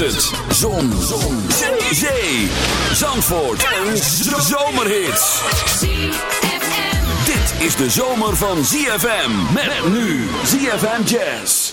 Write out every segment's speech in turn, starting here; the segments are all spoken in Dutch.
Zon. Zon. Zee. Zandvoort. En zomerhits. Dit is de zomer van ZFM. Met nu ZFM Jazz.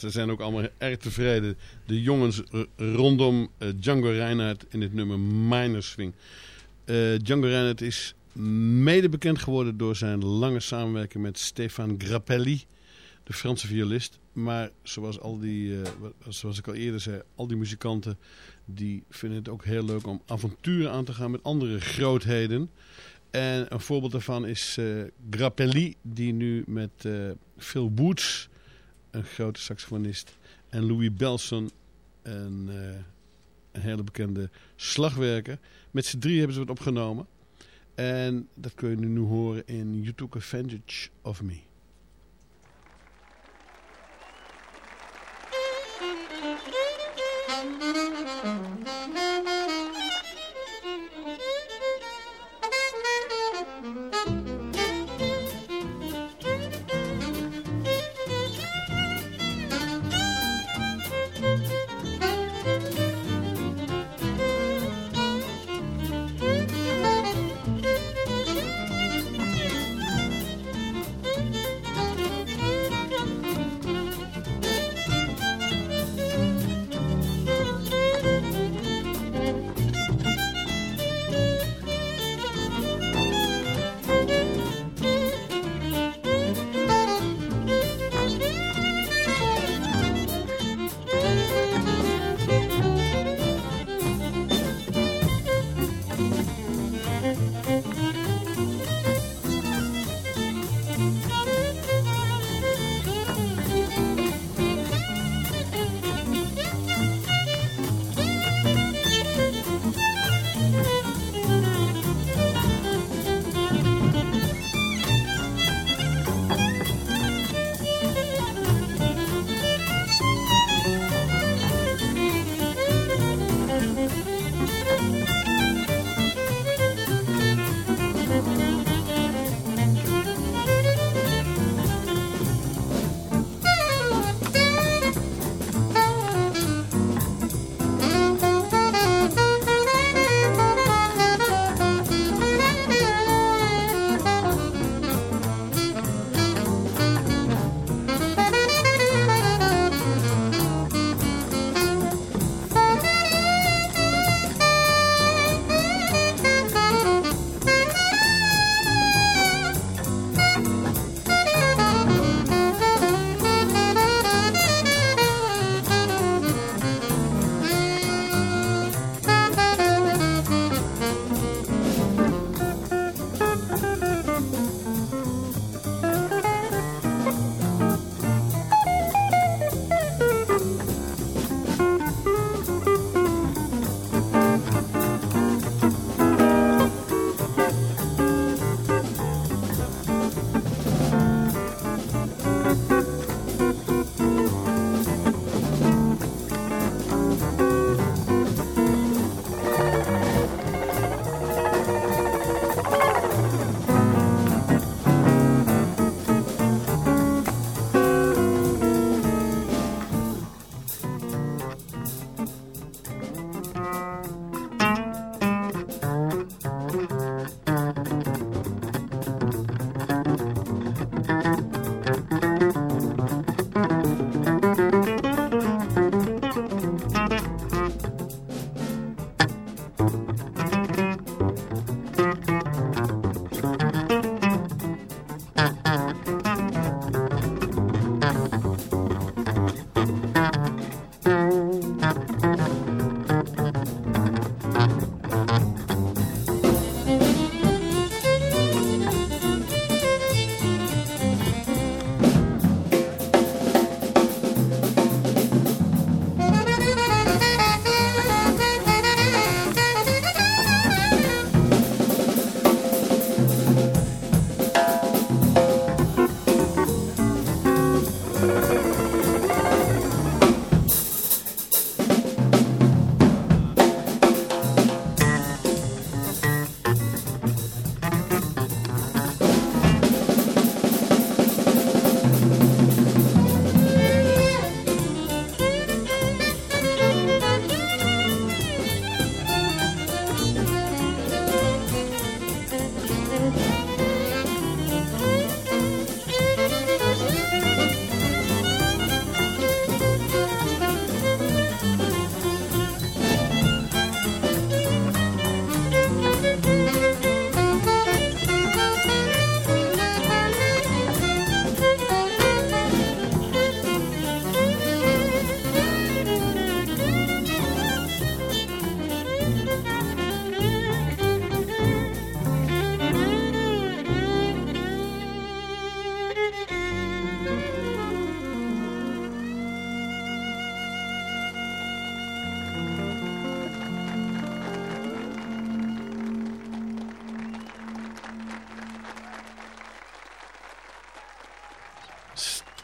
Ze zijn ook allemaal erg tevreden. De jongens rondom Django Reinhardt in het nummer Minor Swing. Django Reinhardt is mede bekend geworden door zijn lange samenwerking met Stefan Grappelli, de Franse violist. Maar zoals, al die, zoals ik al eerder zei, al die muzikanten die vinden het ook heel leuk om avonturen aan te gaan met andere grootheden. En een voorbeeld daarvan is Grappelli, die nu met Phil Woods, een grote saxofonist, en Louis Belson, een, uh, een hele bekende slagwerker. Met z'n drie hebben ze het opgenomen. En dat kun je nu horen in You Took Advantage of Me.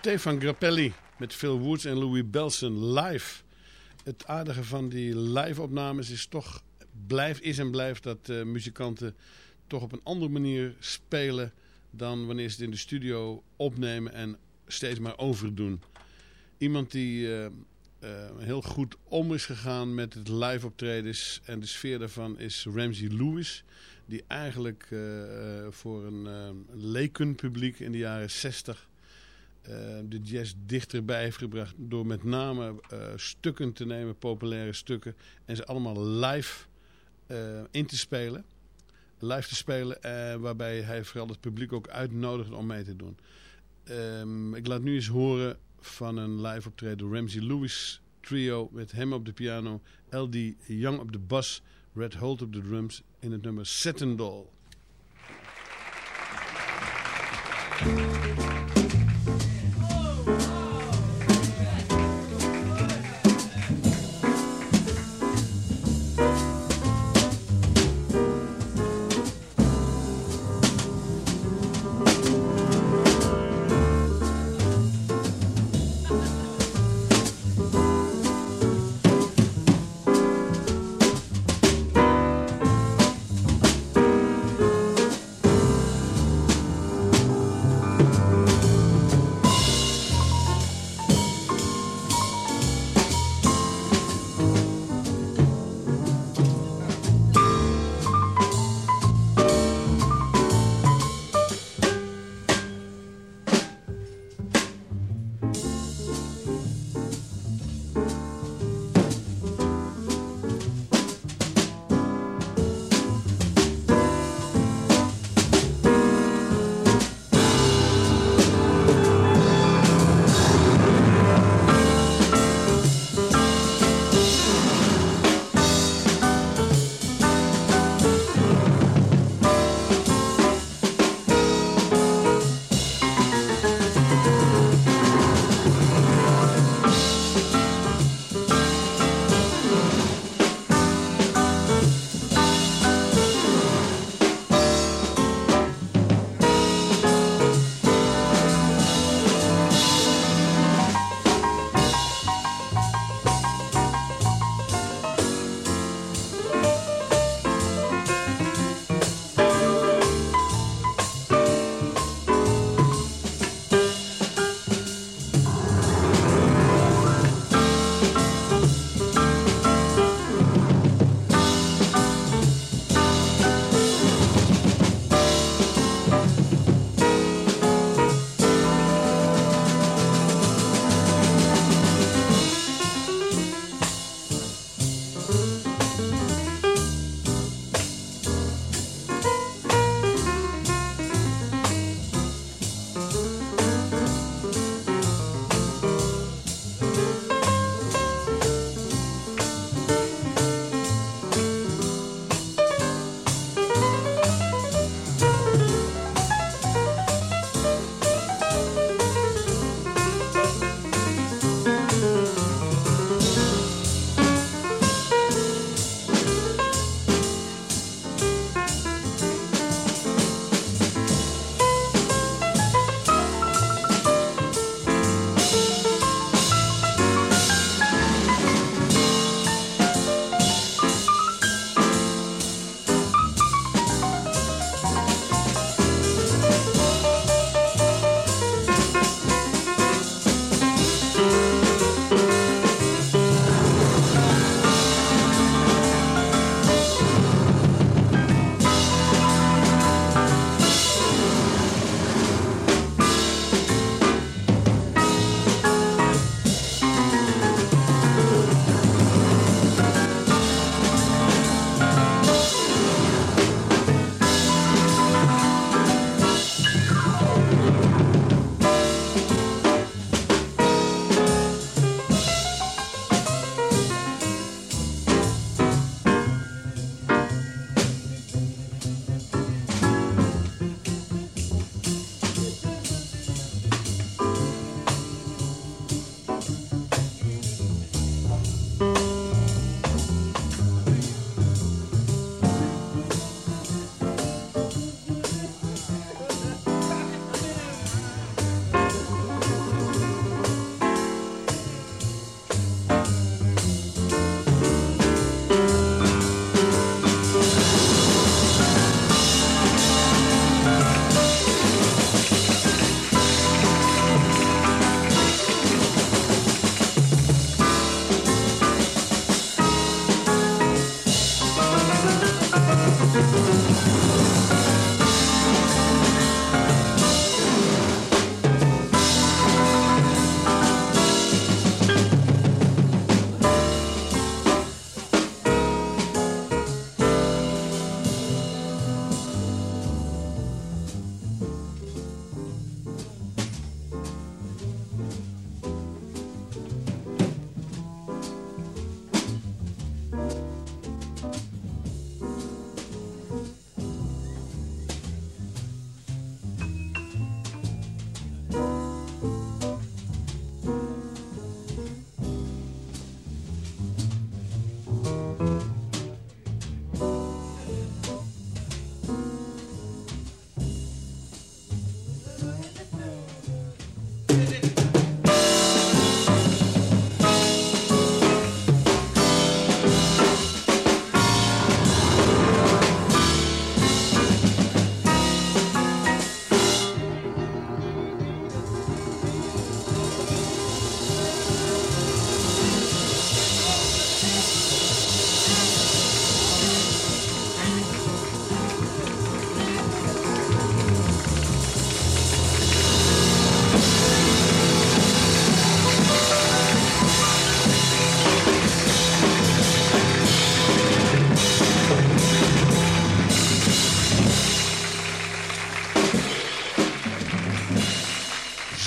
Stefan Grappelli met Phil Woods en Louis Belson live. Het aardige van die live-opnames is toch, blijft, is en blijft dat uh, muzikanten toch op een andere manier spelen dan wanneer ze het in de studio opnemen en steeds maar overdoen. Iemand die uh, uh, heel goed om is gegaan met het live optredens en de sfeer daarvan is Ramsey Lewis. Die eigenlijk voor een lekenpubliek in de jaren 60 uh, de jazz dichterbij heeft gebracht door met name uh, stukken te nemen, populaire stukken, en ze allemaal live uh, in te spelen. Live te spelen, waarbij hij vooral het publiek ook uitnodigt om mee te doen. Um, ik laat nu eens horen van een live optreden Ramsey Lewis trio met hem op de piano, L.D. Young op de bas, Red Holt op de drums in het nummer Satin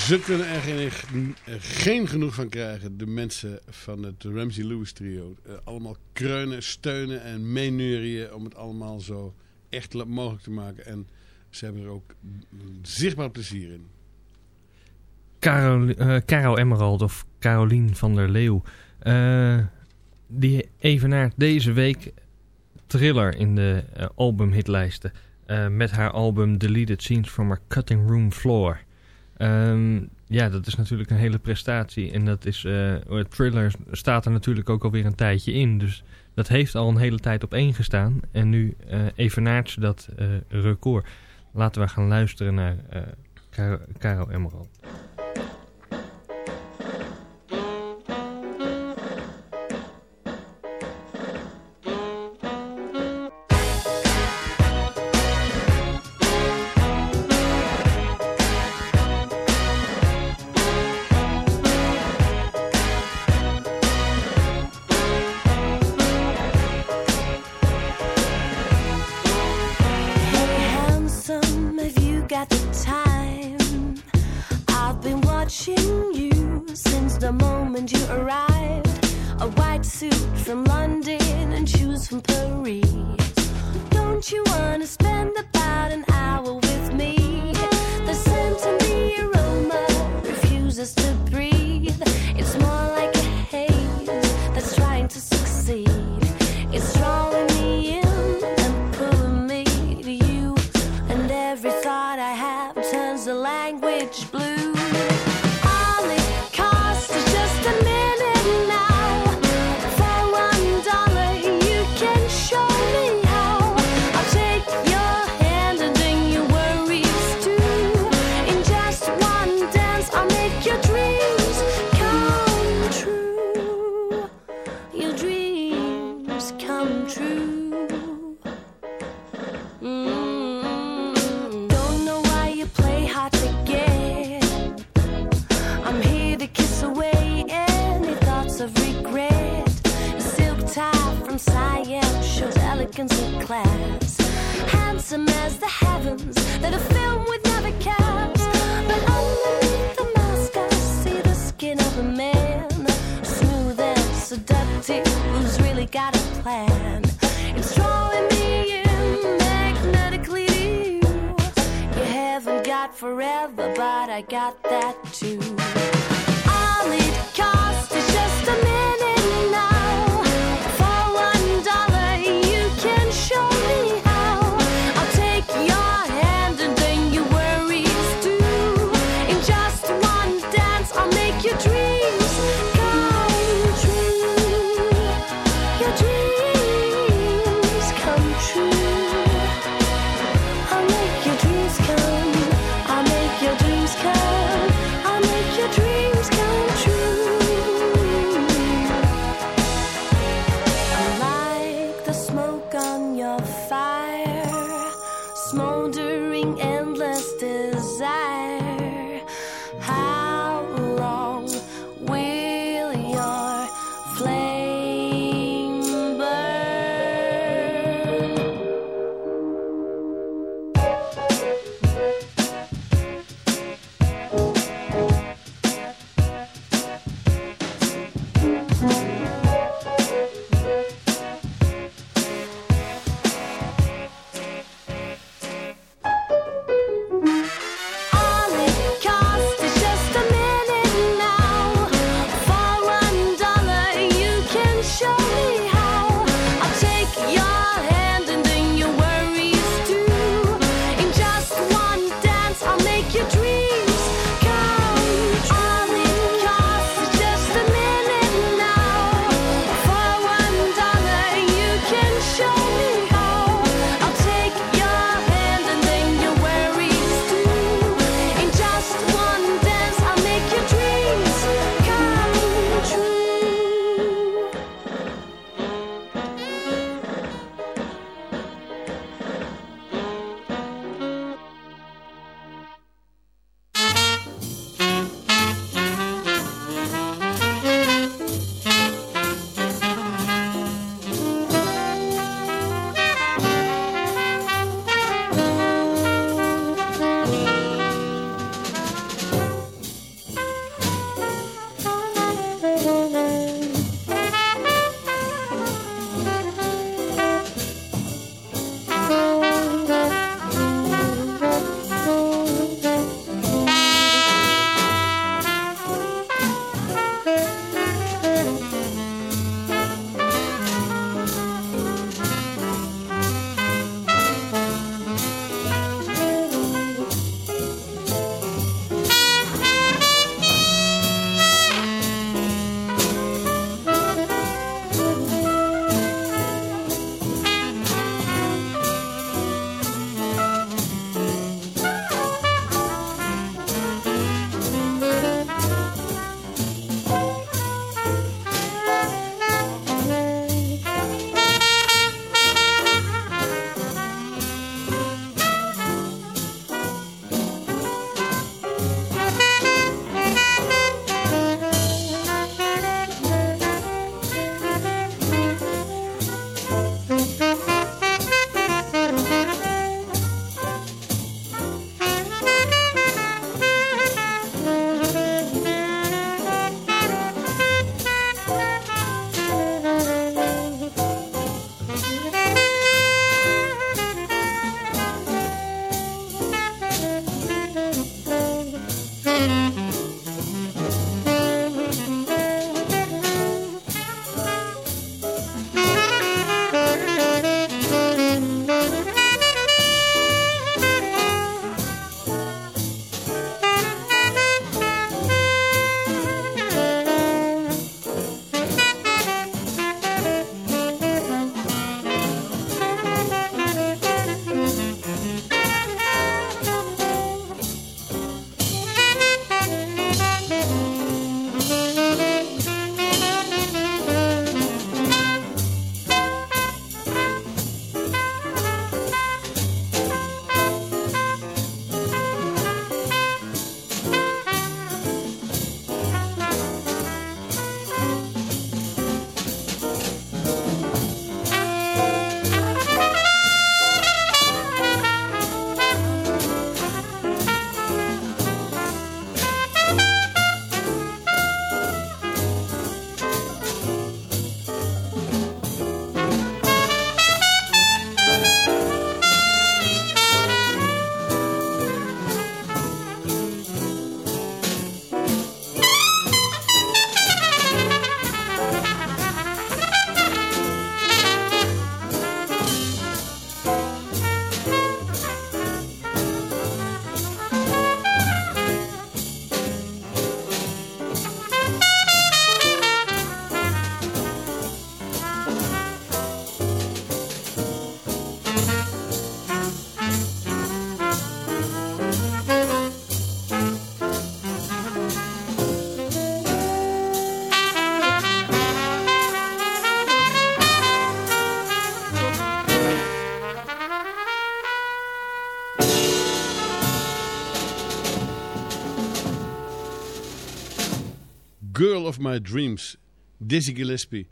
Ze kunnen er geen, geen, genoeg van krijgen, de mensen van het Ramsey Lewis trio. Uh, allemaal kreunen, steunen en meeneurien om het allemaal zo echt mogelijk te maken. En ze hebben er ook zichtbaar plezier in. Carol, Caro Emerald of Carolien van der Leeuw. Uh, die evenaart deze week Thriller in de albumhitlijsten. met haar album Deleted Scenes from Our Cutting Room Floor. Um, ja, dat is natuurlijk een hele prestatie. En dat is, uh, Thriller staat er natuurlijk ook alweer een tijdje in. Dus dat heeft al een hele tijd op één gestaan. En nu uh, evenaart ze dat uh, record. Laten we gaan luisteren naar Caro, Emerald. Girl of My Dreams, Dizzy Gillespie.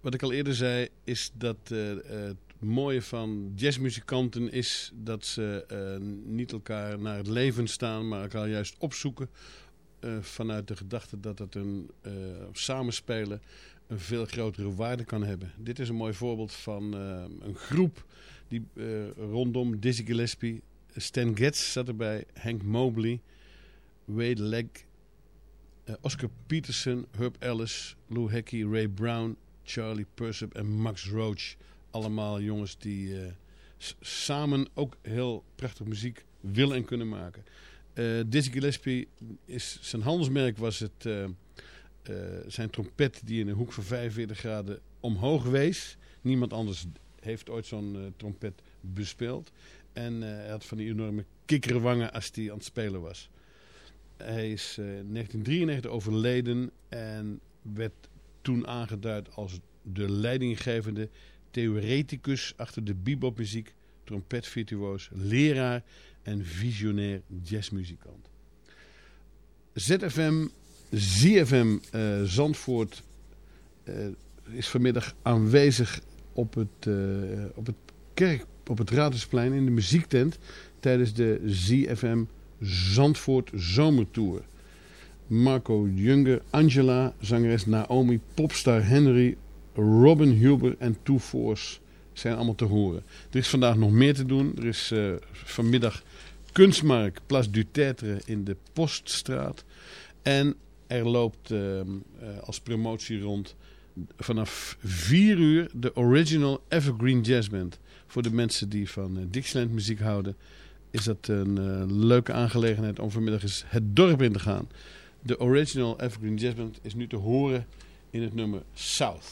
Wat ik al eerder zei, is dat uh, het mooie van jazzmuzikanten is dat ze uh, niet elkaar naar het leven staan, maar elkaar juist opzoeken. Uh, vanuit de gedachte dat het een samenspelen een veel grotere waarde kan hebben. Dit is een mooi voorbeeld van een groep die rondom Dizzy Gillespie, Stan Getz zat erbij, Hank Mobley, Wade Legg, Oscar Peterson, Herb Ellis, Lou Hickey, Ray Brown, Charlie Persip en Max Roach. Allemaal jongens die uh, samen ook heel prachtig muziek willen en kunnen maken. Uh, Dizzy Gillespie, is, zijn handelsmerk was het, zijn trompet die in een hoek van 45 graden omhoog wees. Niemand anders heeft ooit zo'n trompet bespeeld. En hij had van die enorme kikkerwangen als hij aan het spelen was. Hij is in 1993 overleden en werd toen aangeduid als de leidinggevende theoreticus achter de bebopmuziek, trompetvirtuoos, leraar en visionair jazzmuzikant. ZFM, ZFM uh, Zandvoort uh, is vanmiddag aanwezig op het, op het kerk, op het Radersplein in de muziektent tijdens de ZFM Zandvoort Zomertour. Marco Junger, Angela, zangeres Naomi, popstar Henry, Robin Huber en Two Force zijn allemaal te horen. Er is vandaag nog meer te doen. Er is uh, vanmiddag kunstmarkt Place du Tetre in de Poststraat. En er loopt uh, uh, als promotie rond vanaf 4 uur de Original Evergreen Jazz Band. Voor de mensen die van Dixieland muziek houden is dat een leuke aangelegenheid om vanmiddag eens het dorp in te gaan. De original Evergreen Jazz Band is nu te horen in het nummer South.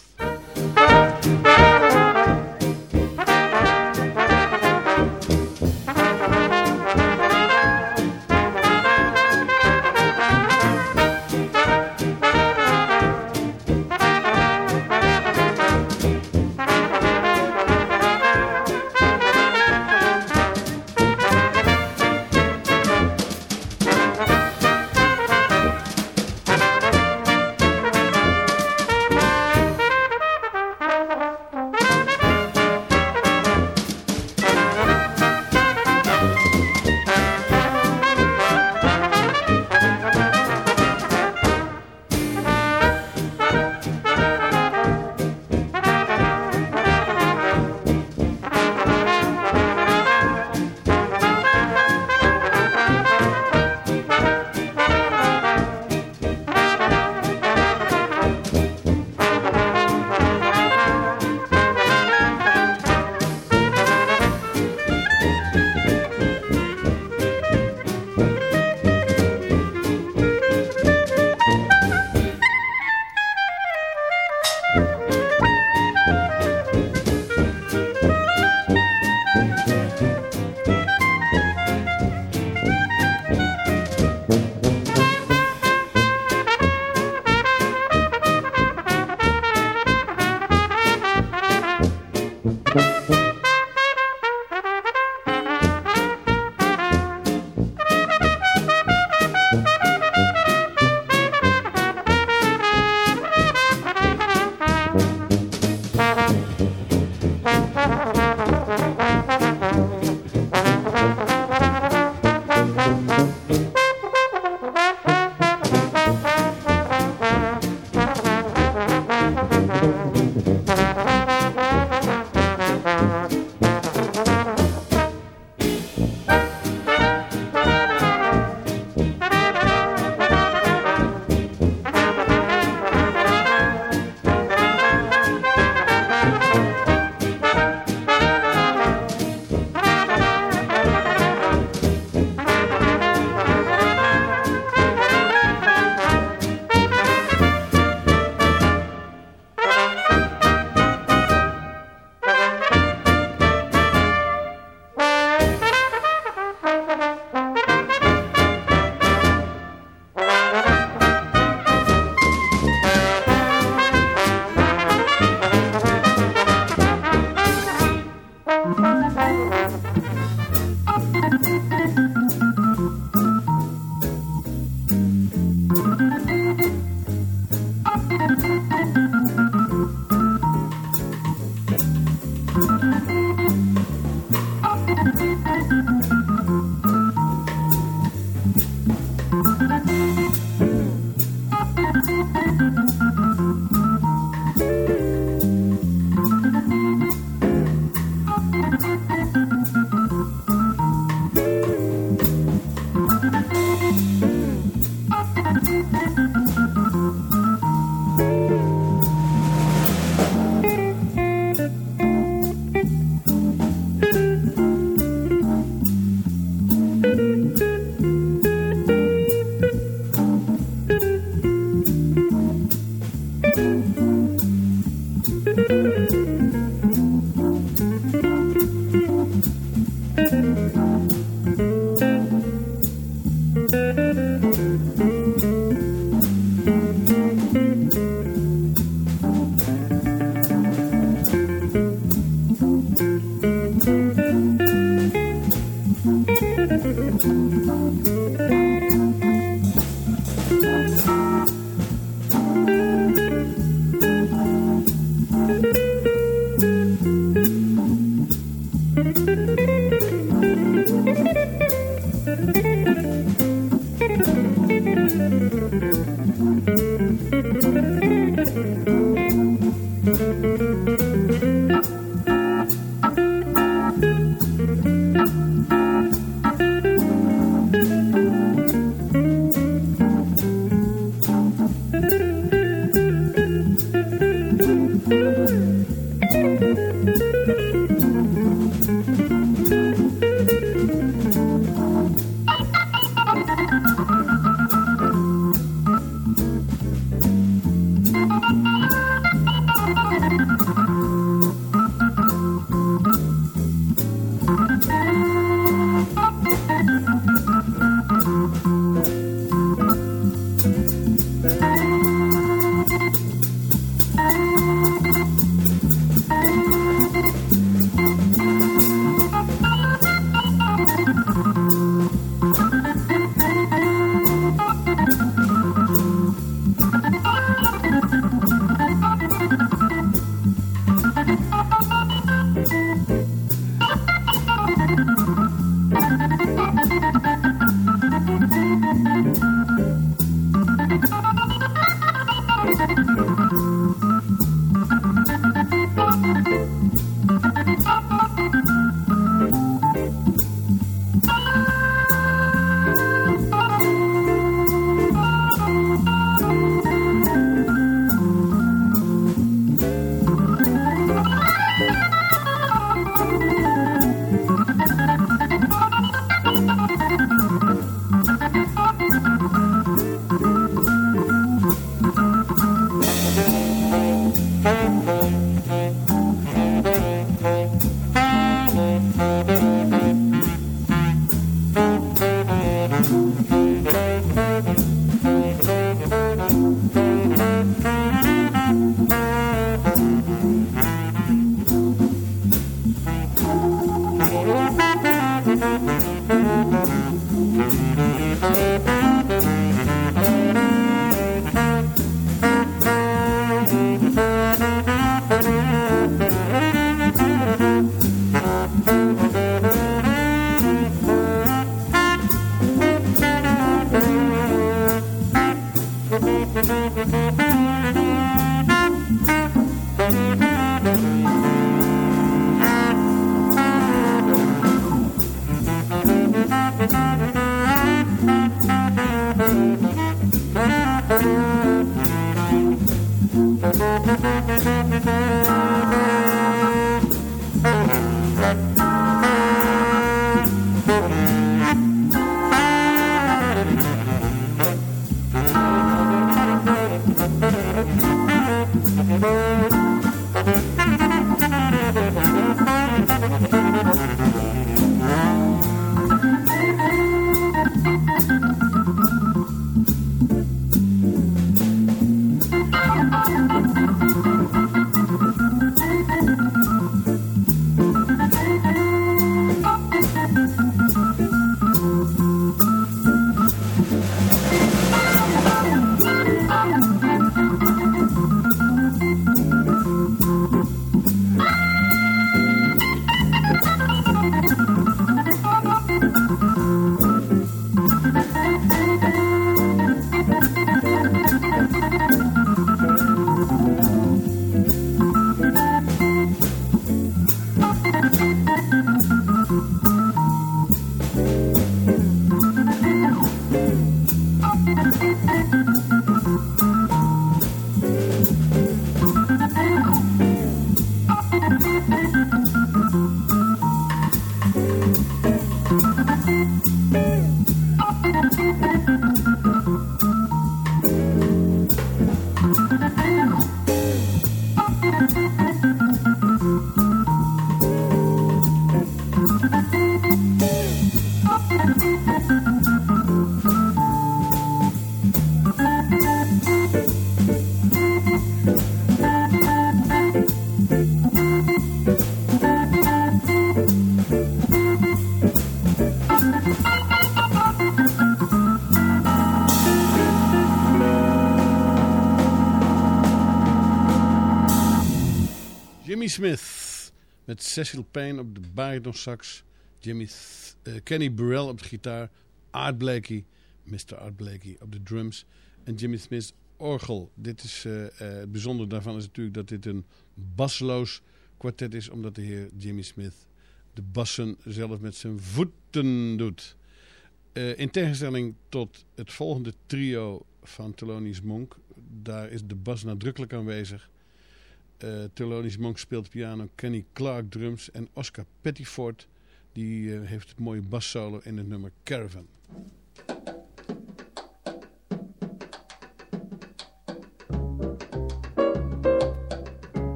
Jimmy Smith met Cecil Payne op de baritonsax, Jimmy uh, Kenny Burrell op de gitaar, Art Blakey, Mr. Art Blakey op de drums en Jimmy Smith orgel. Dit is, uh, uh, het bijzondere daarvan is natuurlijk dat dit een basloos kwartet is, omdat de heer Jimmy Smith de bassen zelf met zijn voeten doet. In tegenstelling tot het volgende trio van Thelonious Monk, daar is de bas nadrukkelijk aanwezig. Uh, Monk speelt piano, Kenny Clark drums en Oscar Pettiford die uh, heeft het mooie bassolo in het nummer Caravan.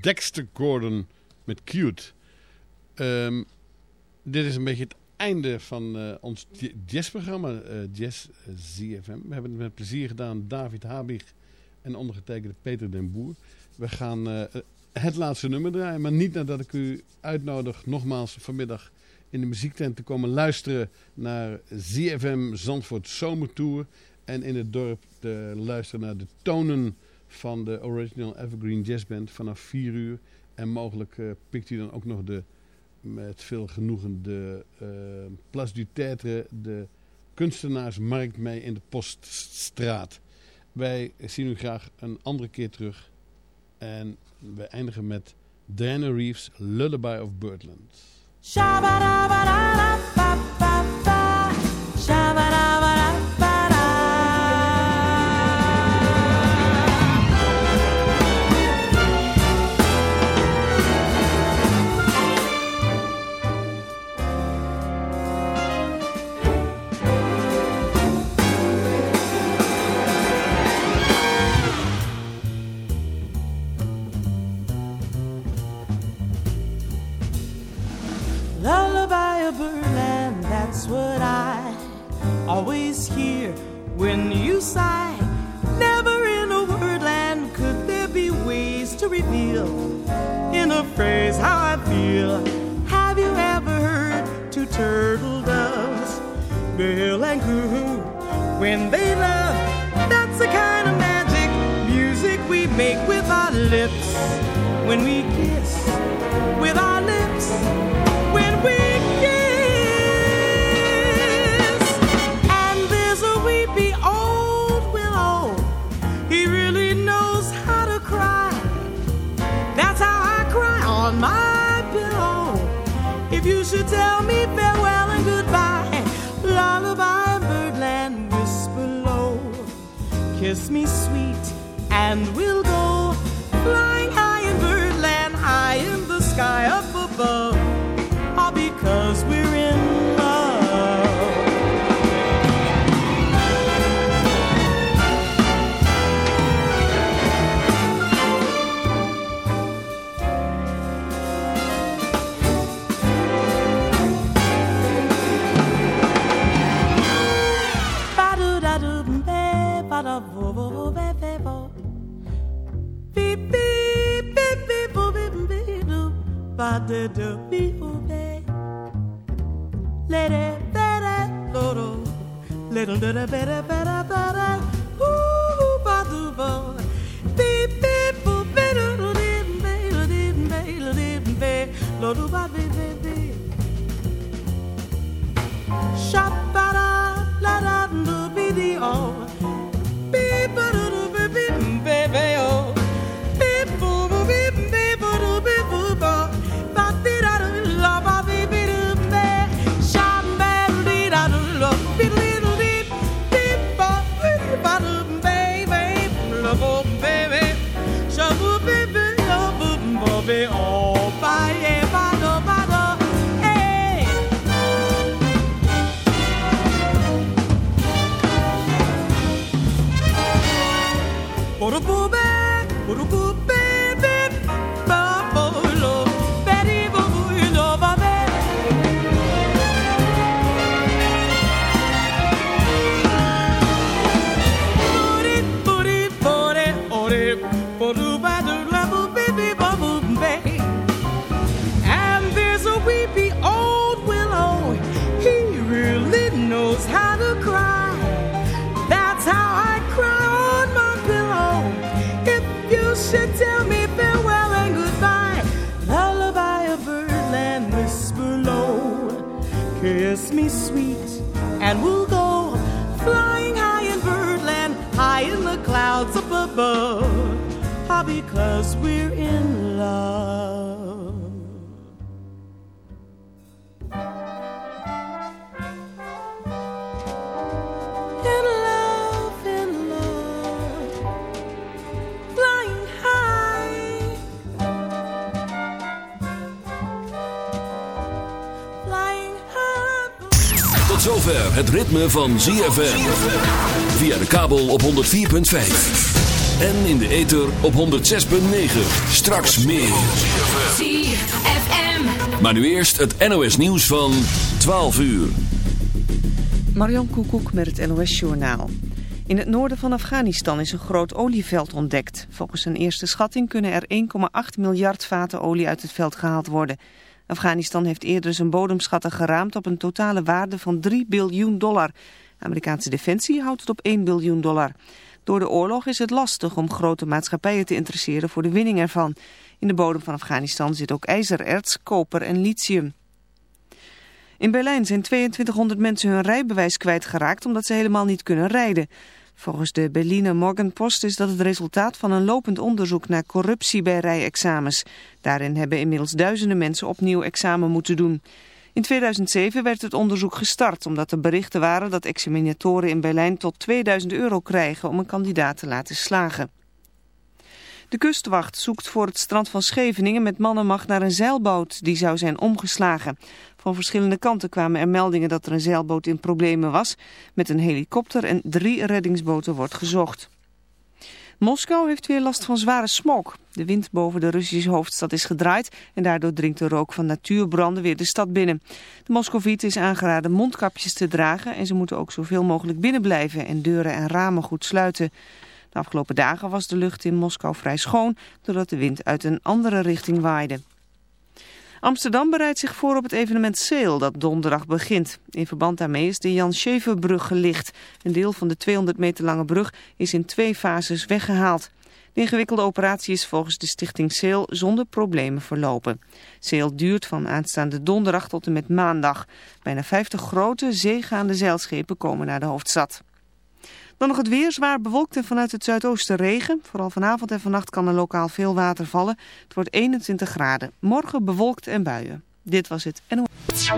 Dexter Gordon met Cute. Ehm, dit is een beetje het einde van uh, ons jazzprogramma, uh, Jazz ZFM. We hebben het met plezier gedaan, David Habig en ondergetekende Peter den Boer. We gaan uh, het laatste nummer draaien, maar niet nadat ik u uitnodig nogmaals vanmiddag in de muziektent te komen luisteren naar ZFM Zandvoort Zomertour. En in het dorp te luisteren naar de tonen van de Original Evergreen Jazz Band vanaf 4 uur. En mogelijk uh, pikt u dan ook nog de, met veel genoegen de uh, Place du Tetre, de kunstenaarsmarkt mee in de Poststraat. Wij zien u graag een andere keer terug. En we eindigen met Diana Reeves' Lullaby of Birdland. Always hear when you sigh. Never in a wordland could there be ways to reveal in a phrase how I feel. Have you ever heard two turtle doves, bill and coo, when they love? That's the kind of magic music we make with our lips when we kiss Kiss me sweet, and we'll go flying high in birdland, high in the sky de de mi ube. Lere better, loro, little dere bere bere bere, ooh badu bo. Beep beep boop beep, little dim be, little dim be, little dim be, little ritme van ZFM. Via de kabel op 104.5. En in de ether op 106.9. Straks meer. ZFM. Maar nu eerst het NOS nieuws van 12 uur. Marion Koekoek met het NOS Journaal. In het noorden van Afghanistan is een groot olieveld ontdekt. Volgens een eerste schatting kunnen er 1,8 miljard vaten olie uit het veld gehaald worden. Afghanistan heeft eerder zijn bodemschatten geraamd op een totale waarde van 3 biljoen dollar. Amerikaanse defensie houdt het op 1 biljoen dollar. Door de oorlog is het lastig om grote maatschappijen te interesseren voor de winning ervan. In de bodem van Afghanistan zit ook ijzererts, koper en lithium. In Berlijn zijn 2200 mensen hun rijbewijs kwijtgeraakt omdat ze helemaal niet kunnen rijden. Volgens de Berliner Morgenpost is dat het resultaat van een lopend onderzoek naar corruptie bij rijexamens. Daarin hebben inmiddels duizenden mensen opnieuw examen moeten doen. In 2007 werd het onderzoek gestart omdat er berichten waren dat examinatoren in Berlijn tot 2000 euro krijgen om een kandidaat te laten slagen. De kustwacht zoekt voor het strand van Scheveningen met mannenmacht naar een zeilboot die zou zijn omgeslagen. Van verschillende kanten kwamen er meldingen dat er een zeilboot in problemen was. Met een helikopter en drie reddingsboten wordt gezocht. Moskou heeft weer last van zware smog. De wind boven de Russische hoofdstad is gedraaid en daardoor dringt de rook van natuurbranden weer de stad binnen. De Moscovieten is aangeraden mondkapjes te dragen en ze moeten ook zoveel mogelijk binnen blijven en deuren en ramen goed sluiten. De afgelopen dagen was de lucht in Moskou vrij schoon doordat de wind uit een andere richting waaide. Amsterdam bereidt zich voor op het evenement Sail dat donderdag begint. In verband daarmee is de Jan Scheverbrug gelicht. Een deel van de 200 meter lange brug is in twee fases weggehaald. De ingewikkelde operatie is volgens de stichting Sail zonder problemen verlopen. Sail duurt van aanstaande donderdag tot en met maandag. Bijna 50 grote zeegaande zeilschepen komen naar de hoofdstad. Dan nog het weer, zwaar bewolkt en vanuit het zuidoosten regen. Vooral vanavond en vannacht kan er lokaal veel water vallen. Het wordt 21 graden. Morgen bewolkt en buien. Dit was het NOS.